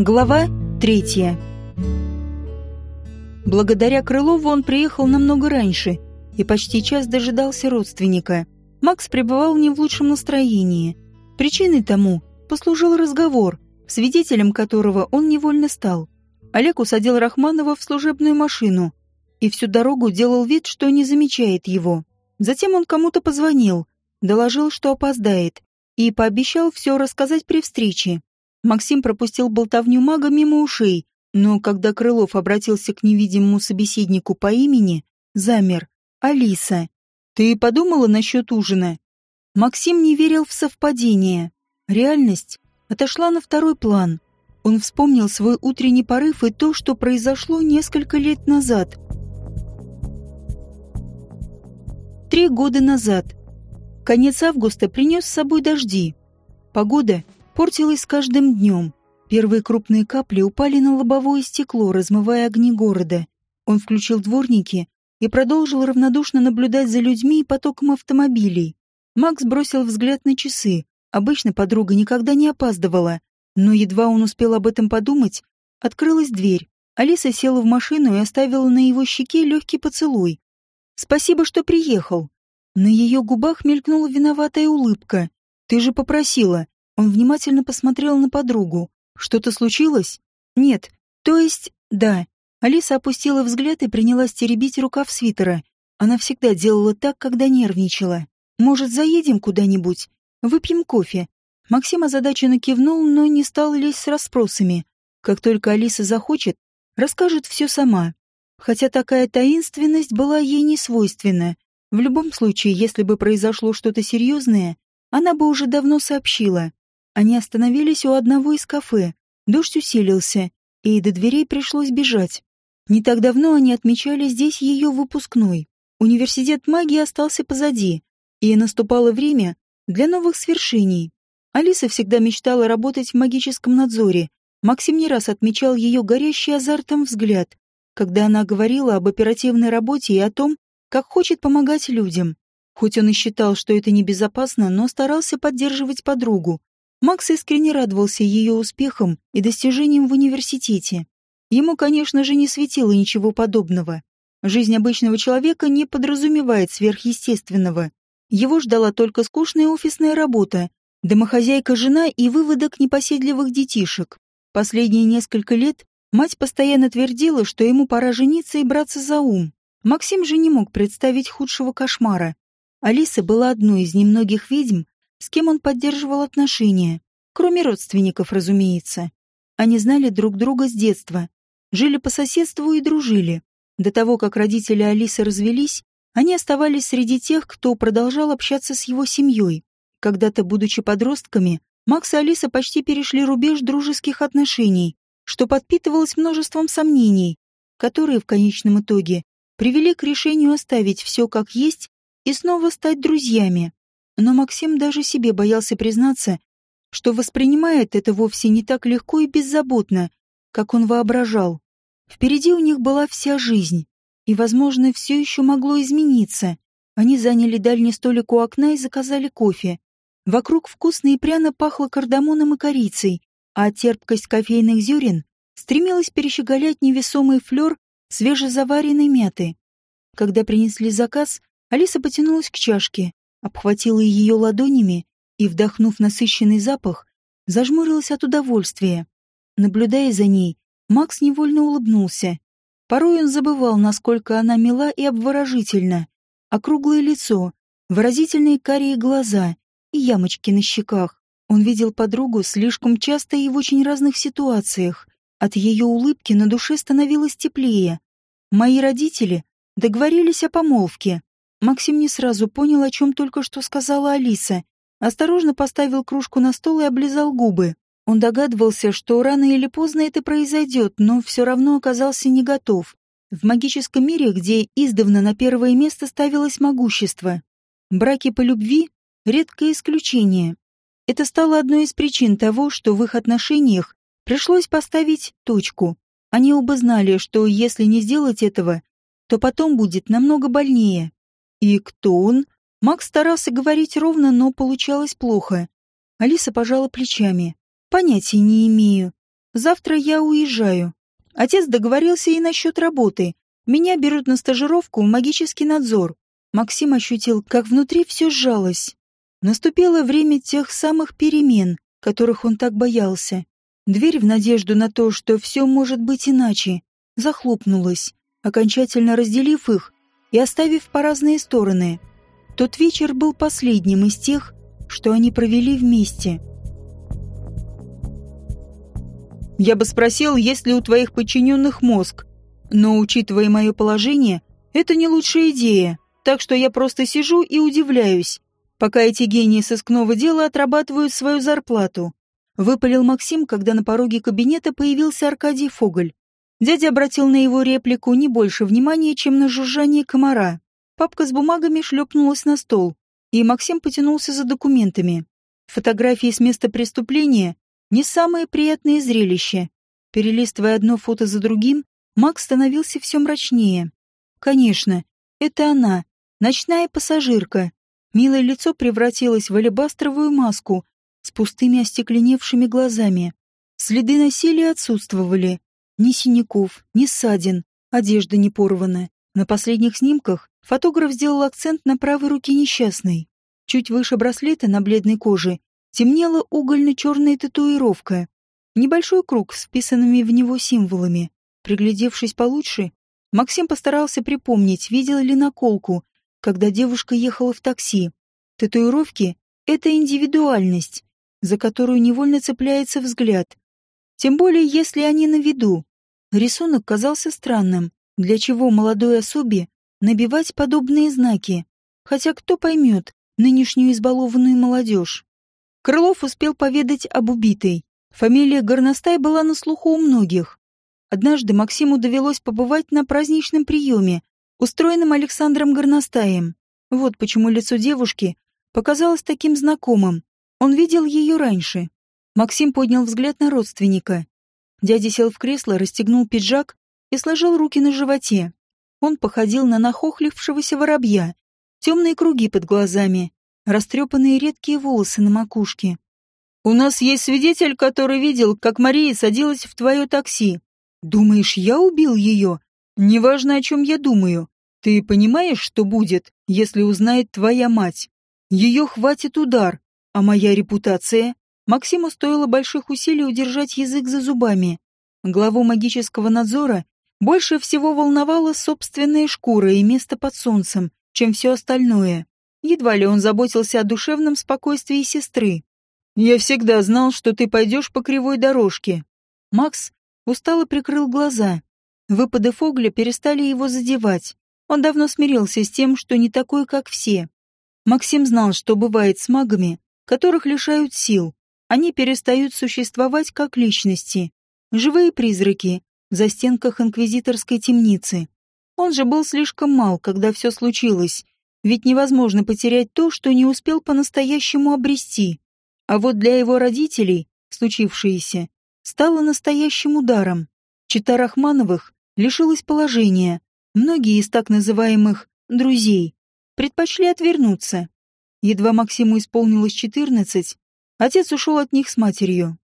Глава третья. Благодаря Крылову он приехал намного раньше и почти час дожидался родственника. Макс пребывал не в лучшем настроении. Причиной тому послужил разговор, свидетелем которого он невольно стал. Олег усадил Рахманова в служебную машину и всю дорогу делал вид, что не замечает его. Затем он кому-то позвонил, доложил, что опоздает, и пообещал все рассказать при встрече. Максим пропустил болтовню мага мимо ушей, но когда Крылов обратился к невидимому собеседнику по имени, замер. «Алиса, ты подумала насчет ужина?» Максим не верил в совпадение. Реальность отошла на второй план. Он вспомнил свой утренний порыв и то, что произошло несколько лет назад. Три года назад. Конец августа принес с собой дожди. Погода портилась с каждым днем. Первые крупные капли упали на лобовое стекло, размывая огни города. Он включил дворники и продолжил равнодушно наблюдать за людьми и потоком автомобилей. Макс бросил взгляд на часы. Обычно подруга никогда не опаздывала, но едва он успел об этом подумать, открылась дверь. Алиса села в машину и оставила на его щеке легкий поцелуй. «Спасибо, что приехал». На ее губах мелькнула виноватая улыбка. «Ты же попросила. Он внимательно посмотрел на подругу. «Что-то случилось?» «Нет. То есть, да». Алиса опустила взгляд и принялась теребить рукав свитера. Она всегда делала так, когда нервничала. «Может, заедем куда-нибудь? Выпьем кофе?» Максим озадаченно кивнул, но не стал лезть с расспросами. Как только Алиса захочет, расскажет все сама. Хотя такая таинственность была ей не свойственна. В любом случае, если бы произошло что-то серьезное, она бы уже давно сообщила. Они остановились у одного из кафе. Дождь усилился, и до дверей пришлось бежать. Не так давно они отмечали здесь ее выпускной. Университет магии остался позади, и наступало время для новых свершений. Алиса всегда мечтала работать в магическом надзоре. Максим не раз отмечал ее горящий азартом взгляд, когда она говорила об оперативной работе и о том, как хочет помогать людям. Хоть он и считал, что это небезопасно, но старался поддерживать подругу, Макс искренне радовался ее успехам и достижениям в университете. Ему, конечно же, не светило ничего подобного. Жизнь обычного человека не подразумевает сверхъестественного. Его ждала только скучная офисная работа, домохозяйка-жена и выводок непоседливых детишек. Последние несколько лет мать постоянно твердила, что ему пора жениться и браться за ум. Максим же не мог представить худшего кошмара. Алиса была одной из немногих ведьм, с кем он поддерживал отношения, кроме родственников, разумеется. Они знали друг друга с детства, жили по соседству и дружили. До того, как родители Алисы развелись, они оставались среди тех, кто продолжал общаться с его семьей. Когда-то, будучи подростками, Макс и Алиса почти перешли рубеж дружеских отношений, что подпитывалось множеством сомнений, которые в конечном итоге привели к решению оставить все как есть и снова стать друзьями. Но Максим даже себе боялся признаться, что воспринимает это вовсе не так легко и беззаботно, как он воображал. Впереди у них была вся жизнь, и, возможно, все еще могло измениться. Они заняли дальний столик у окна и заказали кофе. Вокруг вкусно и пряно пахло кардамоном и корицей, а терпкость кофейных зерен стремилась перещеголять невесомый флер свежезаваренной мяты. Когда принесли заказ, Алиса потянулась к чашке, обхватила ее ладонями и, вдохнув насыщенный запах, зажмурилась от удовольствия. Наблюдая за ней, Макс невольно улыбнулся. Порой он забывал, насколько она мила и обворожительна. Округлое лицо, выразительные карие глаза и ямочки на щеках. Он видел подругу слишком часто и в очень разных ситуациях. От ее улыбки на душе становилось теплее. Мои родители договорились о помолвке. Максим не сразу понял, о чем только что сказала Алиса. Осторожно поставил кружку на стол и облизал губы. Он догадывался, что рано или поздно это произойдет, но все равно оказался не готов. В магическом мире, где издавна на первое место ставилось могущество, браки по любви — редкое исключение. Это стало одной из причин того, что в их отношениях пришлось поставить точку. Они оба знали, что если не сделать этого, то потом будет намного больнее. «И кто он?» Макс старался говорить ровно, но получалось плохо. Алиса пожала плечами. «Понятия не имею. Завтра я уезжаю. Отец договорился и насчет работы. Меня берут на стажировку в магический надзор. Максим ощутил, как внутри все сжалось. Наступило время тех самых перемен, которых он так боялся. Дверь в надежду на то, что все может быть иначе, захлопнулась, окончательно разделив их и оставив по разные стороны. Тот вечер был последним из тех, что они провели вместе. Я бы спросил, есть ли у твоих подчиненных мозг, но, учитывая мое положение, это не лучшая идея, так что я просто сижу и удивляюсь, пока эти гении сыскного дела отрабатывают свою зарплату. Выпалил Максим, когда на пороге кабинета появился Аркадий Фоголь. Дядя обратил на его реплику не больше внимания, чем на жужжание комара. Папка с бумагами шлепнулась на стол, и Максим потянулся за документами. Фотографии с места преступления — не самое приятное зрелище. Перелистывая одно фото за другим, Макс становился все мрачнее. Конечно, это она, ночная пассажирка. Милое лицо превратилось в алебастровую маску с пустыми остекленевшими глазами. Следы насилия отсутствовали. Ни синяков, ни ссадин, одежда не порвана. На последних снимках фотограф сделал акцент на правой руке несчастной. Чуть выше браслета на бледной коже темнела угольно-черная татуировка. Небольшой круг с вписанными в него символами. Приглядевшись получше, Максим постарался припомнить, видел ли наколку, когда девушка ехала в такси. Татуировки — это индивидуальность, за которую невольно цепляется взгляд. Тем более, если они на виду. Рисунок казался странным. Для чего молодой особе набивать подобные знаки? Хотя кто поймет нынешнюю избалованную молодежь? Крылов успел поведать об убитой. Фамилия Горностай была на слуху у многих. Однажды Максиму довелось побывать на праздничном приеме, устроенном Александром Горностаем. Вот почему лицо девушки показалось таким знакомым. Он видел ее раньше. Максим поднял взгляд на родственника. Дядя сел в кресло, расстегнул пиджак и сложил руки на животе. Он походил на нахохлившегося воробья. Темные круги под глазами, растрепанные редкие волосы на макушке. «У нас есть свидетель, который видел, как Мария садилась в твое такси. Думаешь, я убил ее? Неважно, о чем я думаю. Ты понимаешь, что будет, если узнает твоя мать? Ее хватит удар, а моя репутация? Максиму стоило больших усилий удержать язык за зубами. Главу магического надзора больше всего волновала собственная шкура и место под солнцем, чем все остальное. Едва ли он заботился о душевном спокойствии сестры. «Я всегда знал, что ты пойдешь по кривой дорожке». Макс устало прикрыл глаза. Выпады Фогля перестали его задевать. Он давно смирился с тем, что не такой, как все. Максим знал, что бывает с магами, которых лишают сил, они перестают существовать как личности. Живые призраки в застенках инквизиторской темницы. Он же был слишком мал, когда все случилось, ведь невозможно потерять то, что не успел по-настоящему обрести. А вот для его родителей случившееся стало настоящим ударом. Чита Рахмановых лишилась положения. Многие из так называемых «друзей» предпочли отвернуться. Едва Максиму исполнилось четырнадцать, Отец ушел от них с матерью.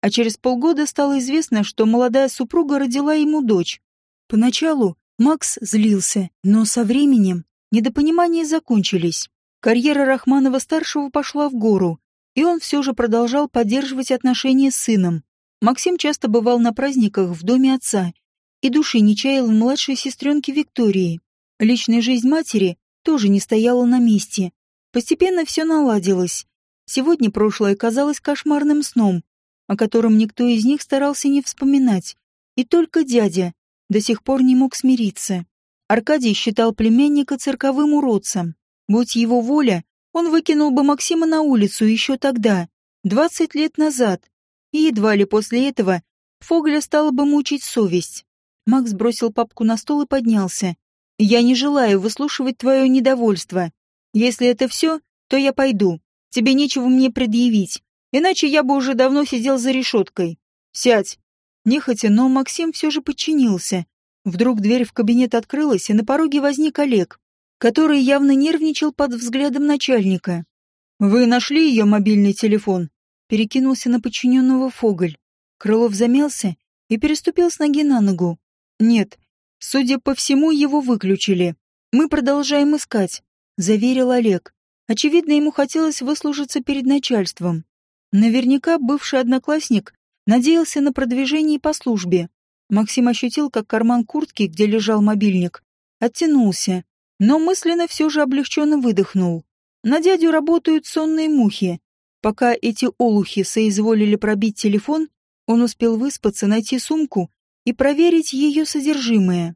А через полгода стало известно, что молодая супруга родила ему дочь. Поначалу Макс злился, но со временем недопонимания закончились. Карьера Рахманова-старшего пошла в гору, и он все же продолжал поддерживать отношения с сыном. Максим часто бывал на праздниках в доме отца и души не чаял младшей сестренке Виктории. Личная жизнь матери тоже не стояла на месте. Постепенно все наладилось. Сегодня прошлое казалось кошмарным сном, о котором никто из них старался не вспоминать. И только дядя до сих пор не мог смириться. Аркадий считал племянника цирковым уродцем. Будь его воля, он выкинул бы Максима на улицу еще тогда, двадцать лет назад. И едва ли после этого Фогля стала бы мучить совесть. Макс бросил папку на стол и поднялся. «Я не желаю выслушивать твое недовольство. Если это все, то я пойду. Тебе нечего мне предъявить, иначе я бы уже давно сидел за решеткой. Сядь. Нехотя, но Максим все же подчинился. Вдруг дверь в кабинет открылась, и на пороге возник Олег, который явно нервничал под взглядом начальника. «Вы нашли ее мобильный телефон?» Перекинулся на подчиненного Фоголь. Крылов замялся и переступил с ноги на ногу. Нет, судя по всему, его выключили. Мы продолжаем искать, заверил Олег. Очевидно, ему хотелось выслужиться перед начальством. Наверняка бывший одноклассник надеялся на продвижение по службе. Максим ощутил, как карман куртки, где лежал мобильник, оттянулся, но мысленно все же облегченно выдохнул. На дядю работают сонные мухи. Пока эти олухи соизволили пробить телефон, он успел выспаться, найти сумку и проверить ее содержимое.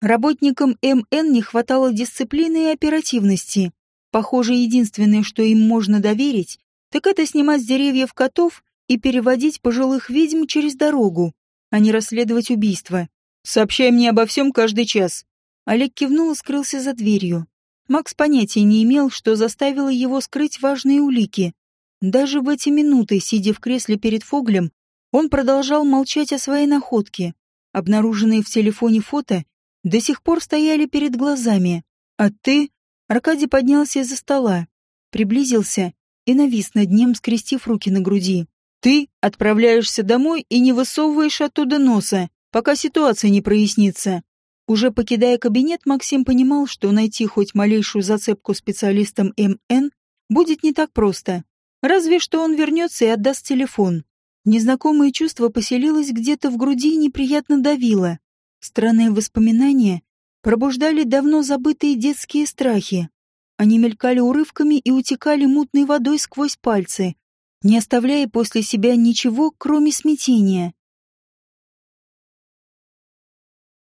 Работникам МН не хватало дисциплины и оперативности. Похоже, единственное, что им можно доверить, так это снимать с деревьев котов и переводить пожилых ведьм через дорогу, а не расследовать убийство. «Сообщай мне обо всем каждый час». Олег кивнул и скрылся за дверью. Макс понятия не имел, что заставило его скрыть важные улики. Даже в эти минуты, сидя в кресле перед Фоглем, он продолжал молчать о своей находке. Обнаруженные в телефоне фото до сих пор стояли перед глазами. «А ты?» Аркадий поднялся из-за стола, приблизился и навис над ним, скрестив руки на груди. «Ты отправляешься домой и не высовываешь оттуда носа, пока ситуация не прояснится». Уже покидая кабинет, Максим понимал, что найти хоть малейшую зацепку специалистам МН будет не так просто. Разве что он вернется и отдаст телефон. Незнакомое чувство поселилось где-то в груди и неприятно давило. Странные воспоминания пробуждали давно забытые детские страхи. Они мелькали урывками и утекали мутной водой сквозь пальцы, не оставляя после себя ничего, кроме смятения.